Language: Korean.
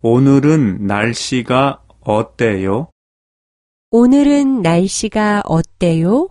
오늘은 날씨가 어때요? 오늘은 날씨가 어때요?